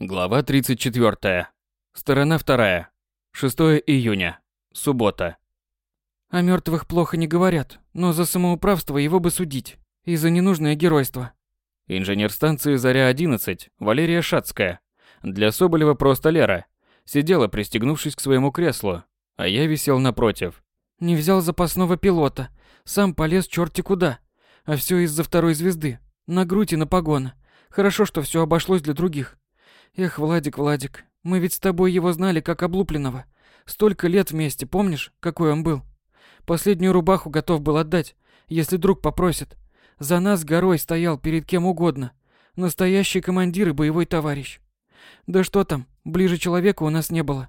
Глава 34. Сторона 2. 6 июня. Суббота. О мертвых плохо не говорят, но за самоуправство его бы судить. И за ненужное геройство. Инженер станции «Заря-11» Валерия Шацкая. Для Соболева просто Лера. Сидела, пристегнувшись к своему креслу, а я висел напротив. Не взял запасного пилота. Сам полез черти куда. А все из-за второй звезды. На грудь и на погоны. Хорошо, что все обошлось для других. Эх, Владик, Владик, мы ведь с тобой его знали как облупленного. Столько лет вместе, помнишь, какой он был? Последнюю рубаху готов был отдать, если друг попросит. За нас горой стоял перед кем угодно. Настоящий командир и боевой товарищ. Да что там, ближе человека у нас не было.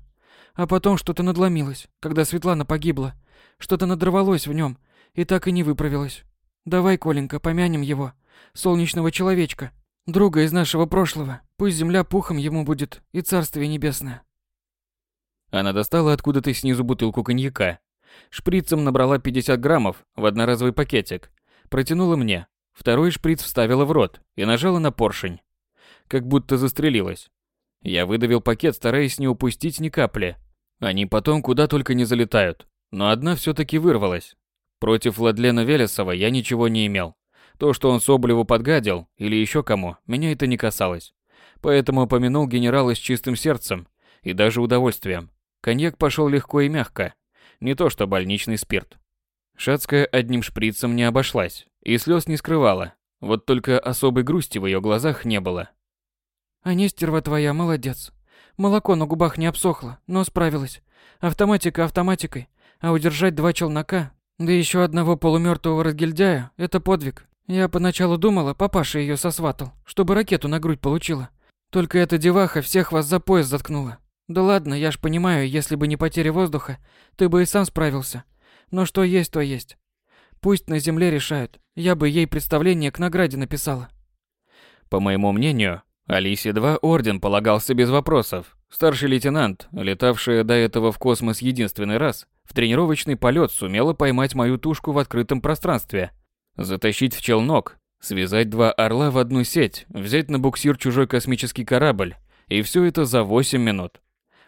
А потом что-то надломилось, когда Светлана погибла. Что-то надорвалось в нем, и так и не выправилось. Давай, Коленька, помянем его, солнечного человечка, друга из нашего прошлого. Пусть земля пухом ему будет и царствие небесное. Она достала откуда-то снизу бутылку коньяка. Шприцем набрала 50 граммов в одноразовый пакетик. Протянула мне. Второй шприц вставила в рот и нажала на поршень. Как будто застрелилась. Я выдавил пакет, стараясь не упустить ни капли. Они потом куда только не залетают. Но одна все таки вырвалась. Против Владлена Велесова я ничего не имел. То, что он Соболеву подгадил, или еще кому, меня это не касалось. Поэтому помянул генерала с чистым сердцем и даже удовольствием. Коньяк пошел легко и мягко. Не то что больничный спирт. Шацкая одним шприцем не обошлась и слез не скрывала. Вот только особой грусти в ее глазах не было. А Нестерва твоя молодец. Молоко на губах не обсохло, но справилась. Автоматика автоматикой, а удержать два челнока, да еще одного полумертвого разгильдяя – это подвиг. Я поначалу думала, папаша ее сосватал, чтобы ракету на грудь получила. Только эта деваха всех вас за пояс заткнула. Да ладно, я ж понимаю, если бы не потеря воздуха, ты бы и сам справился. Но что есть, то есть. Пусть на земле решают. Я бы ей представление к награде написала. По моему мнению, Алисе-2 орден полагался без вопросов. Старший лейтенант, летавшая до этого в космос единственный раз, в тренировочный полет сумела поймать мою тушку в открытом пространстве, затащить в челнок, связать два орла в одну сеть, взять на буксир чужой космический корабль, и все это за 8 минут.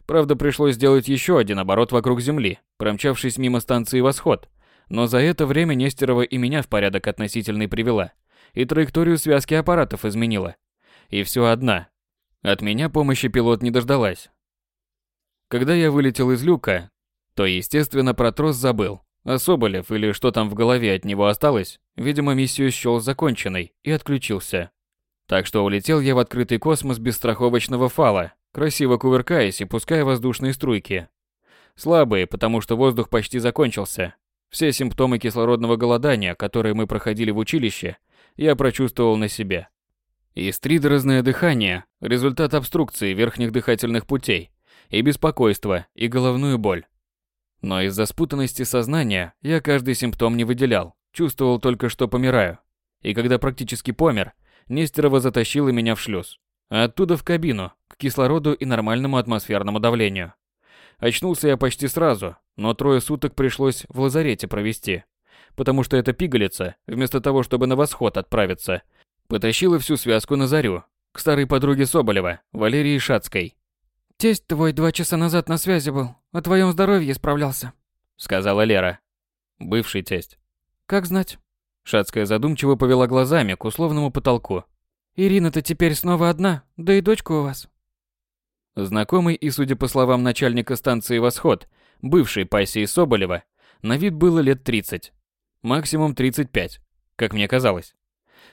Правда, пришлось сделать еще один оборот вокруг Земли, промчавшись мимо станции «Восход». Но за это время Нестерова и меня в порядок относительный привела. И траекторию связки аппаратов изменила. И все одна. От меня помощи пилот не дождалась. Когда я вылетел из люка, то, естественно, про трос забыл. А Соболев, или что там в голове от него осталось, видимо, миссию счел законченной и отключился. Так что улетел я в открытый космос без страховочного фала, красиво кувыркаясь и пуская воздушные струйки. Слабые, потому что воздух почти закончился. Все симптомы кислородного голодания, которые мы проходили в училище, я прочувствовал на себе. Истридорозное дыхание – результат обструкции верхних дыхательных путей, и беспокойство, и головную боль. Но из-за спутанности сознания я каждый симптом не выделял, чувствовал только, что помираю. И когда практически помер, Нестерова затащила меня в шлюз, оттуда в кабину, к кислороду и нормальному атмосферному давлению. Очнулся я почти сразу, но трое суток пришлось в лазарете провести, потому что эта пигалица, вместо того, чтобы на восход отправиться, потащила всю связку на зарю, к старой подруге Соболева, Валерии Шацкой. «Тесть твой два часа назад на связи был, о твоем здоровье справлялся», — сказала Лера. Бывший тесть. «Как знать?» Шацкая задумчиво повела глазами к условному потолку. Ирина-то теперь снова одна, да и дочка у вас. Знакомый и, судя по словам начальника станции «Восход», бывшей пассии Соболева, на вид было лет 30. Максимум 35, как мне казалось.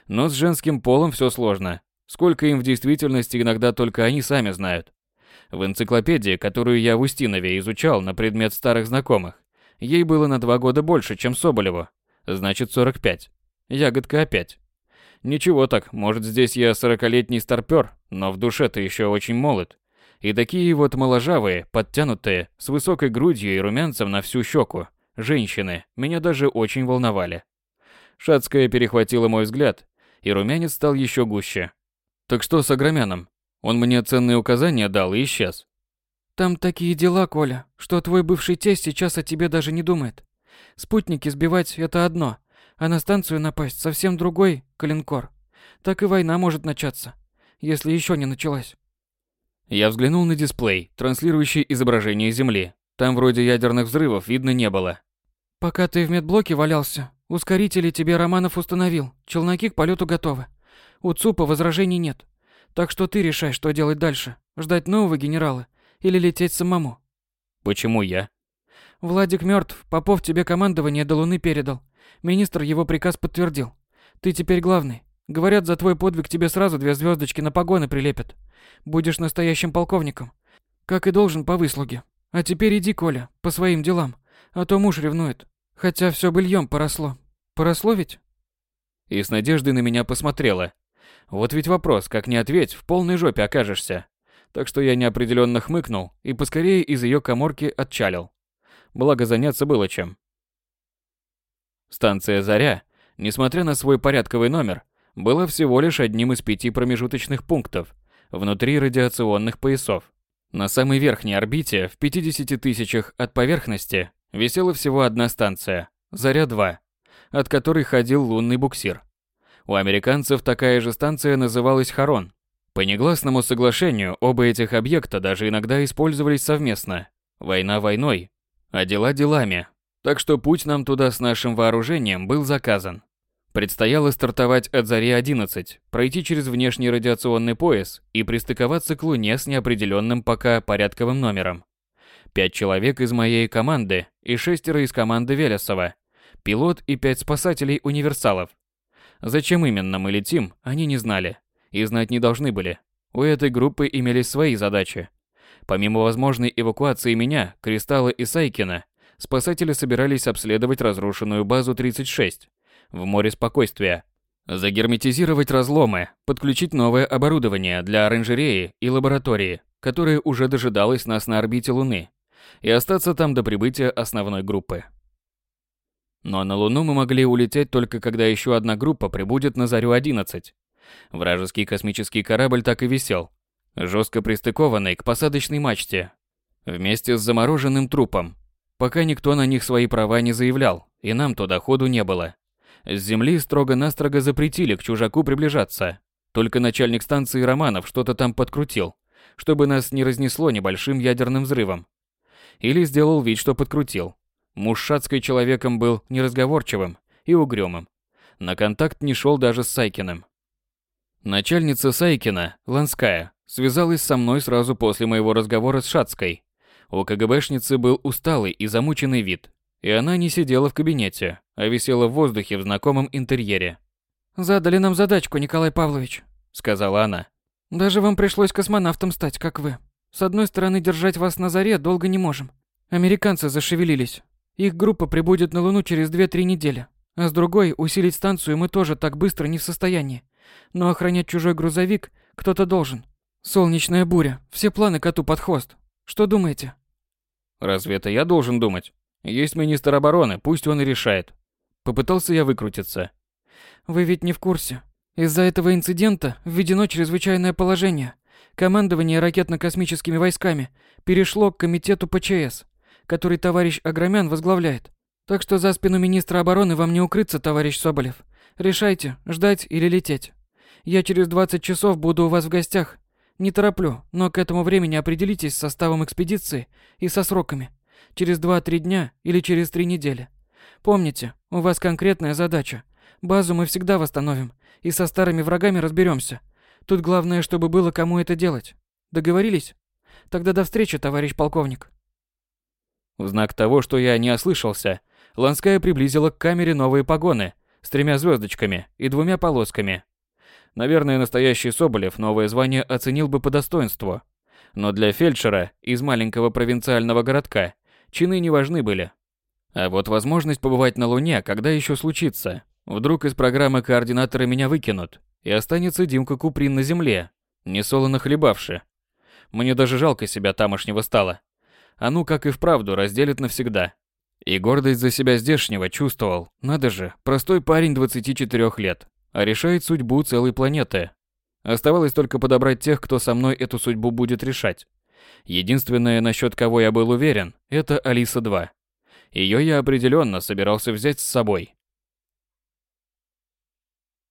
Но с женским полом все сложно. Сколько им в действительности иногда только они сами знают. В энциклопедии, которую я в Устинове изучал на предмет старых знакомых, ей было на два года больше, чем Соболеву. Значит, 45. Ягодка опять. Ничего так, может здесь я сорокалетний старпёр, но в душе-то еще очень молод. И такие вот моложавые, подтянутые, с высокой грудью и румянцем на всю щеку, женщины, меня даже очень волновали. Шацкая перехватила мой взгляд, и румянец стал еще гуще. Так что с Агромяном? Он мне ценные указания дал и исчез. Там такие дела, Коля, что твой бывший тесть сейчас о тебе даже не думает. Спутники сбивать – это одно, а на станцию напасть совсем другой калинкор. Так и война может начаться, если еще не началась. Я взглянул на дисплей, транслирующий изображение Земли. Там вроде ядерных взрывов видно не было. Пока ты в медблоке валялся, ускорители тебе Романов установил. Челноки к полету готовы. У ЦУПа возражений нет. Так что ты решай, что делать дальше. Ждать нового генерала или лететь самому. Почему я? Владик мертв. Попов тебе командование до Луны передал. Министр его приказ подтвердил. Ты теперь главный. Говорят, за твой подвиг тебе сразу две звездочки на погоны прилепят. Будешь настоящим полковником. Как и должен по выслуге. А теперь иди, Коля, по своим делам. А то муж ревнует. Хотя все быльем поросло. Поросло ведь? И с надеждой на меня посмотрела. Вот ведь вопрос, как не ответь, в полной жопе окажешься. Так что я неопределенно хмыкнул и поскорее из ее коморки отчалил. Благо заняться было чем. Станция «Заря», несмотря на свой порядковый номер, была всего лишь одним из пяти промежуточных пунктов внутри радиационных поясов. На самой верхней орбите, в 50 тысячах от поверхности, висела всего одна станция – «Заря-2», от которой ходил лунный буксир. У американцев такая же станция называлась «Харон». По негласному соглашению оба этих объекта даже иногда использовались совместно. Война войной, а дела делами. Так что путь нам туда с нашим вооружением был заказан. Предстояло стартовать от Зари-11, пройти через внешний радиационный пояс и пристыковаться к Луне с неопределенным пока порядковым номером. Пять человек из моей команды и шестеро из команды Велесова, пилот и пять спасателей-универсалов. Зачем именно мы летим, они не знали. И знать не должны были. У этой группы имелись свои задачи. Помимо возможной эвакуации меня, Кристалла и Сайкина, спасатели собирались обследовать разрушенную базу 36 в море спокойствия, загерметизировать разломы, подключить новое оборудование для оранжереи и лаборатории, которое уже дожидалось нас на орбите Луны, и остаться там до прибытия основной группы. Но на Луну мы могли улететь только когда еще одна группа прибудет на Зарю-11. Вражеский космический корабль так и висел, жестко пристыкованный к посадочной мачте, вместе с замороженным трупом, пока никто на них свои права не заявлял, и нам туда ходу не было. С земли строго-настрого запретили к чужаку приближаться. Только начальник станции Романов что-то там подкрутил, чтобы нас не разнесло небольшим ядерным взрывом. Или сделал вид, что подкрутил. Муж человеком был неразговорчивым и угрюмым. На контакт не шел даже с Сайкиным. Начальница Сайкина, Ланская, связалась со мной сразу после моего разговора с Шацкой. У КГБшницы был усталый и замученный вид, и она не сидела в кабинете, а висела в воздухе в знакомом интерьере. «Задали нам задачку, Николай Павлович», — сказала она. «Даже вам пришлось космонавтом стать, как вы. С одной стороны, держать вас на заре долго не можем. Американцы зашевелились. Их группа прибудет на Луну через 2-3 недели. А с другой, усилить станцию мы тоже так быстро не в состоянии. Но охранять чужой грузовик кто-то должен. Солнечная буря, все планы коту под хвост. Что думаете? Разве это я должен думать? Есть министр обороны, пусть он и решает. Попытался я выкрутиться. Вы ведь не в курсе. Из-за этого инцидента введено чрезвычайное положение. Командование ракетно-космическими войсками перешло к комитету ПЧС, который товарищ Агромян возглавляет. Так что за спину министра обороны вам не укрыться, товарищ Соболев. Решайте, ждать или лететь. Я через 20 часов буду у вас в гостях. Не тороплю, но к этому времени определитесь с составом экспедиции и со сроками. Через 2-3 дня или через 3 недели. Помните, у вас конкретная задача. Базу мы всегда восстановим и со старыми врагами разберемся. Тут главное, чтобы было кому это делать. Договорились? Тогда до встречи, товарищ полковник. В знак того, что я не ослышался, Ланская приблизила к камере новые погоны с тремя звездочками и двумя полосками. Наверное, настоящий Соболев новое звание оценил бы по достоинству. Но для фельдшера из маленького провинциального городка чины не важны были. А вот возможность побывать на Луне, когда еще случится. Вдруг из программы координатора меня выкинут, и останется Димка Куприн на земле, не солоно хлебавши. Мне даже жалко себя тамошнего стало. А ну как и вправду разделит навсегда. И гордость за себя здешнего чувствовал. Надо же, простой парень 24 лет, а решает судьбу целой планеты. Оставалось только подобрать тех, кто со мной эту судьбу будет решать. Единственное, насчет кого я был уверен, это Алиса-2. Ее я определенно собирался взять с собой.